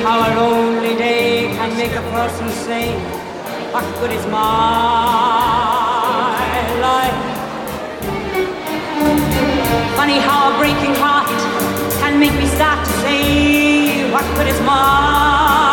how a lonely day can make a person say, What good is my life? Funny how a breaking heart can make me start to say, What good is my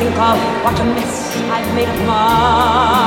think of what a mess I've made of mine.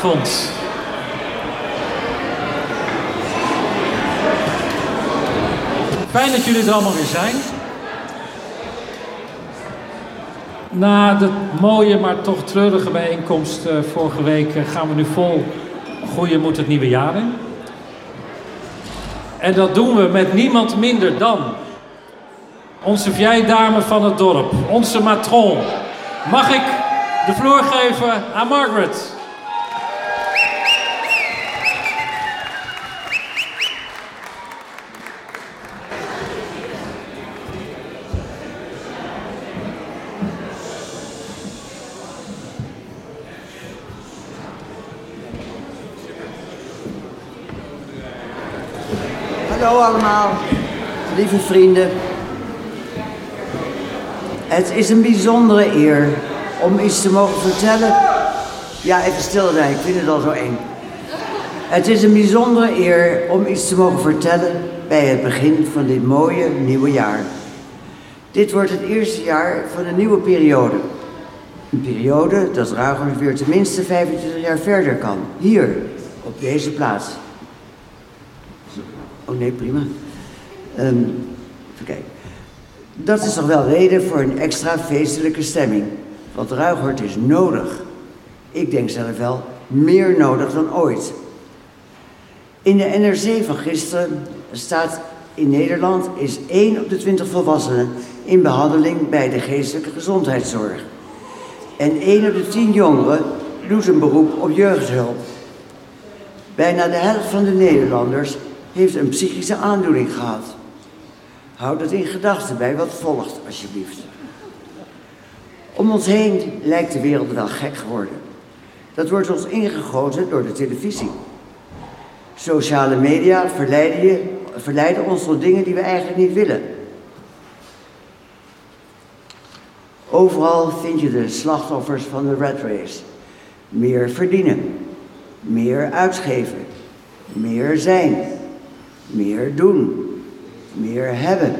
Vanavond. Fijn dat jullie er allemaal weer zijn. Na de mooie, maar toch treurige bijeenkomst uh, vorige week uh, gaan we nu vol groeien moet het nieuwe jaar in. En dat doen we met niemand minder dan onze vijdame van het dorp, onze matron. Mag ik de vloer geven aan Margaret? Hallo allemaal, lieve vrienden. Het is een bijzondere eer om iets te mogen vertellen. Ja, even stil zijn, ik vind het al zo eng. Het is een bijzondere eer om iets te mogen vertellen bij het begin van dit mooie nieuwe jaar. Dit wordt het eerste jaar van een nieuwe periode. Een periode dat Ruigers weer tenminste 25 jaar verder kan. Hier, op deze plaats. Oh nee, prima. Um, even kijken. Dat is toch wel reden voor een extra feestelijke stemming. Want Ruighort is nodig. Ik denk zelf wel meer nodig dan ooit. In de NRC van gisteren staat in Nederland is 1 op de 20 volwassenen in behandeling bij de geestelijke gezondheidszorg. En 1 op de 10 jongeren doet een beroep op jeugdhulp. Bijna de helft van de Nederlanders heeft een psychische aandoening gehad. Houd dat in gedachten bij wat volgt, alsjeblieft. Om ons heen lijkt de wereld wel gek geworden. Dat wordt ons ingegoten door de televisie. Sociale media verleiden, je, verleiden ons tot dingen die we eigenlijk niet willen. Overal vind je de slachtoffers van de rat race. Meer verdienen, meer uitgeven, meer zijn, meer doen, meer hebben,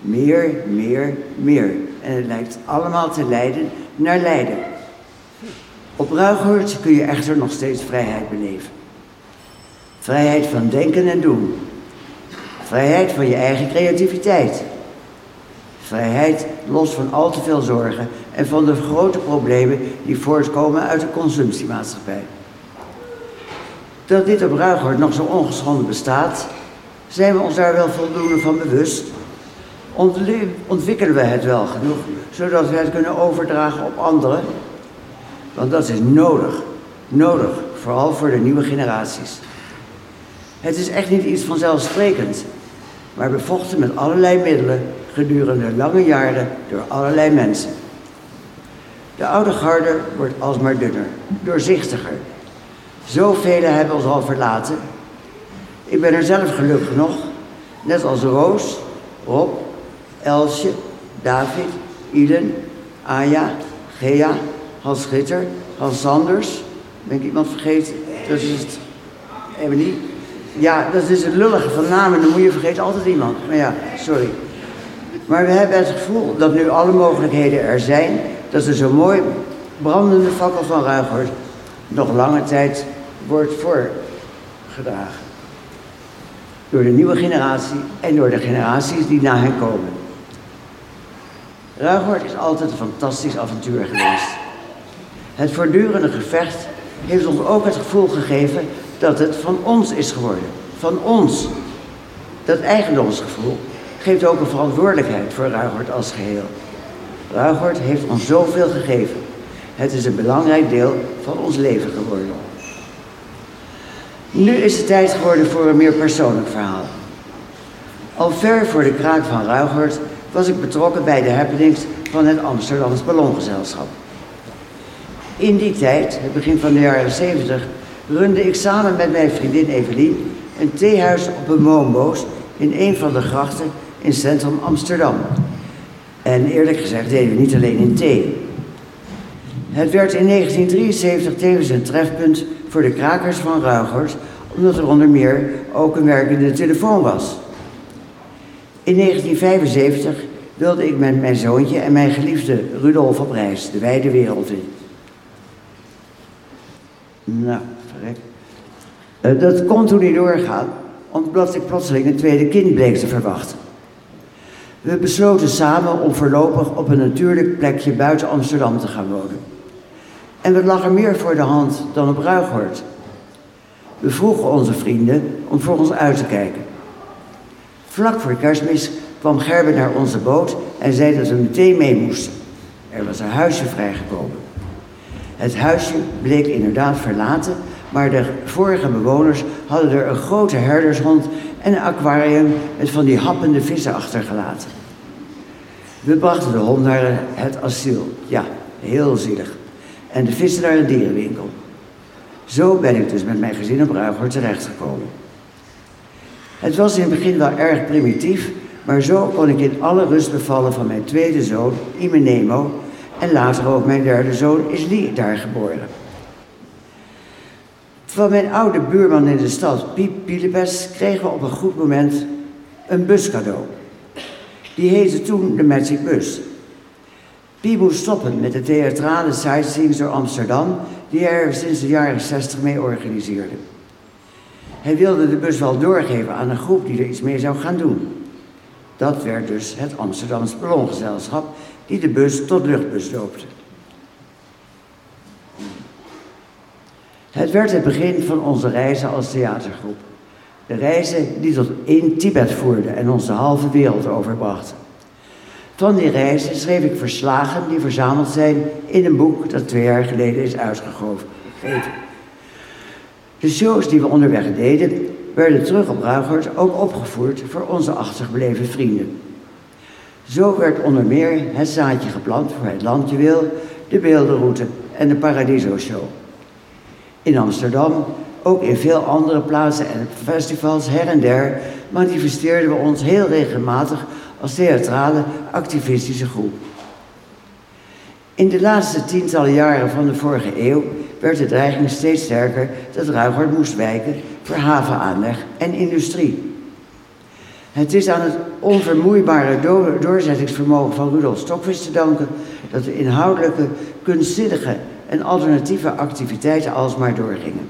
meer, meer, meer. En het lijkt allemaal te leiden naar lijden. Op Ruigoort kun je echter nog steeds vrijheid beleven. Vrijheid van denken en doen. Vrijheid van je eigen creativiteit. Vrijheid los van al te veel zorgen en van de grote problemen die voortkomen uit de consumptiemaatschappij. Dat dit op Ruigoort nog zo ongeschonden bestaat, zijn we ons daar wel voldoende van bewust? Ontwikkelen we het wel genoeg, zodat we het kunnen overdragen op anderen? Want dat is nodig. Nodig, vooral voor de nieuwe generaties. Het is echt niet iets vanzelfsprekend, maar bevochten met allerlei middelen gedurende lange jaren door allerlei mensen. De oude garde wordt alsmaar dunner, doorzichtiger. Zoveel hebben ons al verlaten ik ben er zelf gelukkig nog, net als Roos, Rob, Elsje, David, Iden, Aya, Gea, Hans Schitter, Hans Sanders. Ben ik iemand vergeten? Dat is het. Emily. Ja, dat is het lullige van namen, dan moet je vergeten altijd iemand. Maar ja, sorry. Maar we hebben het gevoel dat nu alle mogelijkheden er zijn, dat er zo mooi brandende fakkel van Ruigert nog lange tijd wordt voorgedragen door de nieuwe generatie en door de generaties die na hen komen. Ruigoord is altijd een fantastisch avontuur geweest. Het voortdurende gevecht heeft ons ook het gevoel gegeven dat het van ons is geworden. Van ons. Dat eigendomsgevoel geeft ook een verantwoordelijkheid voor Ruigoord als geheel. Ruigoord heeft ons zoveel gegeven. Het is een belangrijk deel van ons leven geworden. Nu is het tijd geworden voor een meer persoonlijk verhaal. Al ver voor de kraak van Ruigert was ik betrokken bij de happenings van het Amsterdamse Ballongezelschap. In die tijd, het begin van de jaren 70, runde ik samen met mijn vriendin Evelien een theehuis op een woonboos in een van de grachten in centrum Amsterdam. En eerlijk gezegd deden we niet alleen in thee. Het werd in 1973 tevens een trefpunt voor de krakers van Ruigers, omdat er onder meer ook een werkende telefoon was. In 1975 wilde ik met mijn zoontje en mijn geliefde Rudolf op reis, de wijde wereld in. Nou, verrek. Eh, dat kon toen niet doorgaan, omdat ik plotseling een tweede kind bleek te verwachten. We besloten samen om voorlopig op een natuurlijk plekje buiten Amsterdam te gaan wonen. En wat lag er meer voor de hand dan op Ruigoord? We vroegen onze vrienden om voor ons uit te kijken. Vlak voor kerstmis kwam Gerben naar onze boot en zei dat we meteen mee moesten. Er was een huisje vrijgekomen. Het huisje bleek inderdaad verlaten, maar de vorige bewoners hadden er een grote herdershond en een aquarium met van die happende vissen achtergelaten. We brachten de hond naar het asiel. Ja, heel zielig. En de vissen naar een dierenwinkel. Zo ben ik dus met mijn gezin op Ruigoord terechtgekomen. Het was in het begin wel erg primitief, maar zo kon ik in alle rust bevallen van mijn tweede zoon, Imenemo, en later ook mijn derde zoon is Lee daar geboren. Van mijn oude buurman in de stad, Piep Pielebes, kregen we op een goed moment een bus cadeau. Die heette toen de Magic Bus. Piep moest stoppen met de theatrale sightseeings door Amsterdam, die hij er sinds de jaren 60 mee organiseerde. Hij wilde de bus wel doorgeven aan een groep die er iets mee zou gaan doen. Dat werd dus het Amsterdams Ballongezelschap, die de bus tot luchtbus doopte. Het werd het begin van onze reizen als theatergroep. De reizen die tot in Tibet voerden en ons de halve wereld overbrachten. Van die reizen schreef ik verslagen die verzameld zijn in een boek dat twee jaar geleden is uitgegeven. De shows die we onderweg deden, werden terug op ook opgevoerd voor onze achtergebleven vrienden. Zo werd onder meer het zaadje geplant voor het Landje Wil, de Beeldenroute en de Paradiso Show. In Amsterdam, ook in veel andere plaatsen en festivals her en der, manifesteerden we ons heel regelmatig als theatrale activistische groep. In de laatste tientallen jaren van de vorige eeuw werd de dreiging steeds sterker dat Ruigert moest wijken voor havenaanleg en industrie. Het is aan het onvermoeibare doorzettingsvermogen van Rudolf Stokvis te danken dat de inhoudelijke, kunstzinnige en alternatieve activiteiten alsmaar doorgingen.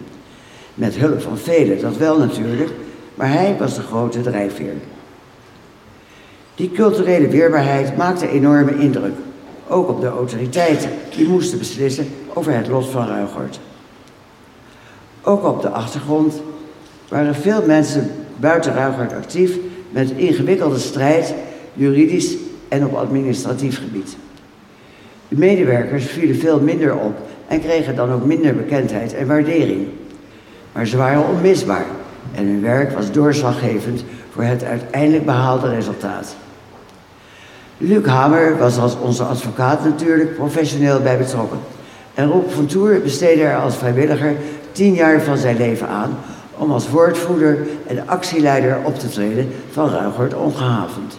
Met hulp van velen, dat wel natuurlijk, maar hij was de grote drijfveer. Die culturele weerbaarheid maakte enorme indruk, ook op de autoriteiten die moesten beslissen over het lot van Ruigort. Ook op de achtergrond waren veel mensen buiten Ruigort actief met ingewikkelde strijd, juridisch en op administratief gebied. De medewerkers vielen veel minder op en kregen dan ook minder bekendheid en waardering. Maar ze waren onmisbaar en hun werk was doorslaggevend voor het uiteindelijk behaalde resultaat. Luc Hamer was als onze advocaat natuurlijk professioneel bij betrokken. En Rob van Toer besteedde er als vrijwilliger tien jaar van zijn leven aan om als woordvoerder en actieleider op te treden van Ruigert ongehavend.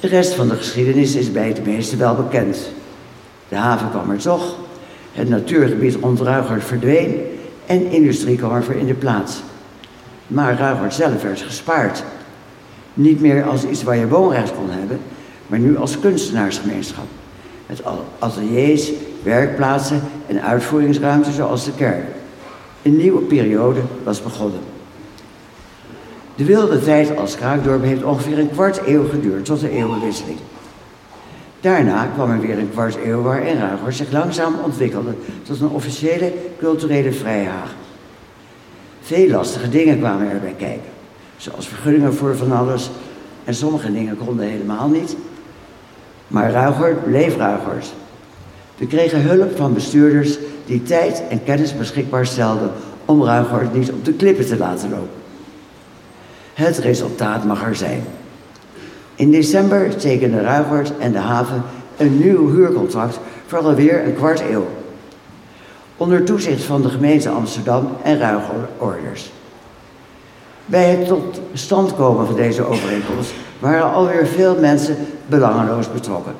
De rest van de geschiedenis is bij de meesten wel bekend. De haven kwam er toch, het natuurgebied rond Ruigert verdween en industrie kwam er in de plaats. Maar Ruigert zelf werd gespaard. Niet meer als iets waar je woonrecht kon hebben, maar nu als kunstenaarsgemeenschap. Met ateliers, werkplaatsen en uitvoeringsruimten zoals de kerk. Een nieuwe periode was begonnen. De wilde tijd als kraakdorp heeft ongeveer een kwart eeuw geduurd tot de eeuwenwisseling. Daarna kwam er weer een kwart eeuw waarin Ruiger zich langzaam ontwikkelde tot een officiële culturele vrijhaven. Veel lastige dingen kwamen erbij kijken, zoals vergunningen voor van alles en sommige dingen konden helemaal niet. Maar Ruiger bleef Ruigers. We kregen hulp van bestuurders die tijd en kennis beschikbaar stelden om Ruigoord niet op de klippen te laten lopen. Het resultaat mag er zijn. In december tekenden Ruigoord en de haven een nieuw huurcontract voor alweer een kwart eeuw. Onder toezicht van de gemeente Amsterdam en Ruigoorders. Bij het tot stand komen van deze overeenkomst waren alweer veel mensen belangeloos betrokken.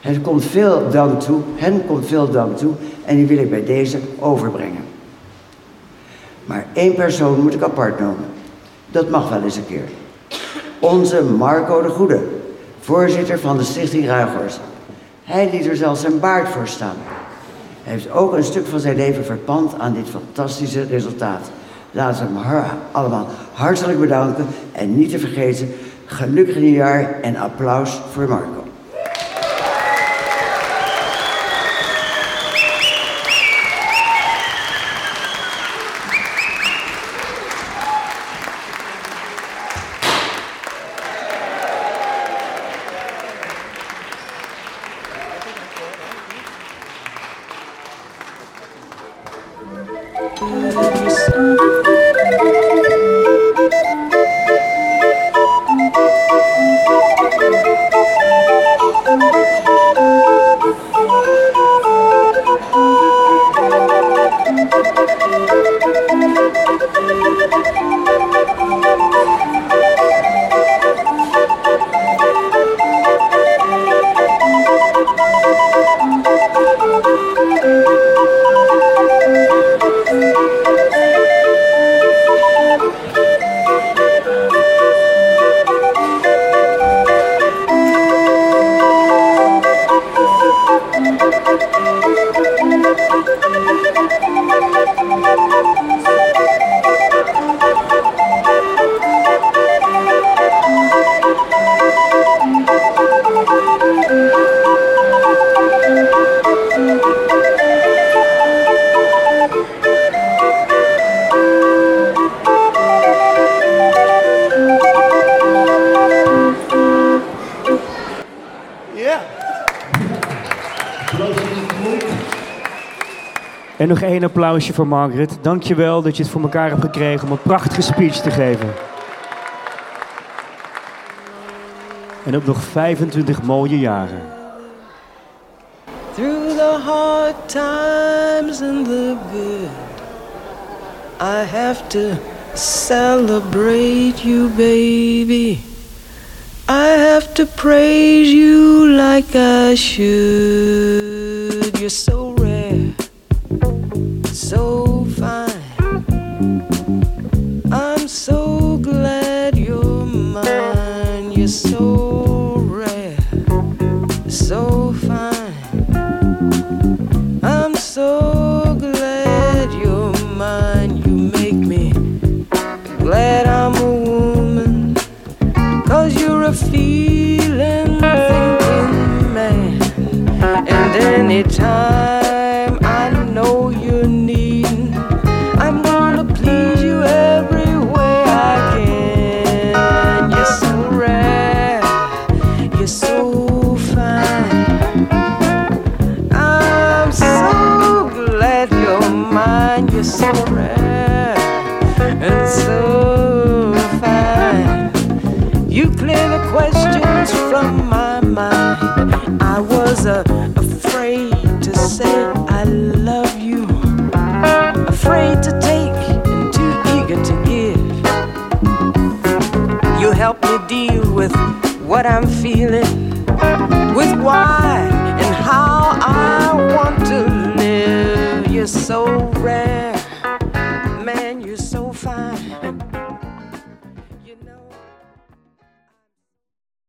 Het komt veel dank toe, hen komt veel dank toe en die wil ik bij deze overbrengen. Maar één persoon moet ik apart noemen. Dat mag wel eens een keer. Onze Marco de Goede, voorzitter van de Stichting Ruighorst. Hij liet er zelfs zijn baard voor staan. Hij heeft ook een stuk van zijn leven verpand aan dit fantastische resultaat. Laten we hem allemaal hartelijk bedanken en niet te vergeten, gelukkig nieuwjaar en applaus voor Marco. En nog één applausje voor Margaret. Dankjewel dat je het voor elkaar hebt gekregen om een prachtige speech te geven. En op nog 25 mooie jaren. Through the hard times and the good, I have to celebrate you, baby. I have to praise you like I should. You're so so so rare and so fine. You clear the questions from my mind. I was uh, afraid to say I love you, afraid to take and too eager to give. You help me deal with what I'm feeling with why and how I want to live. You're so rare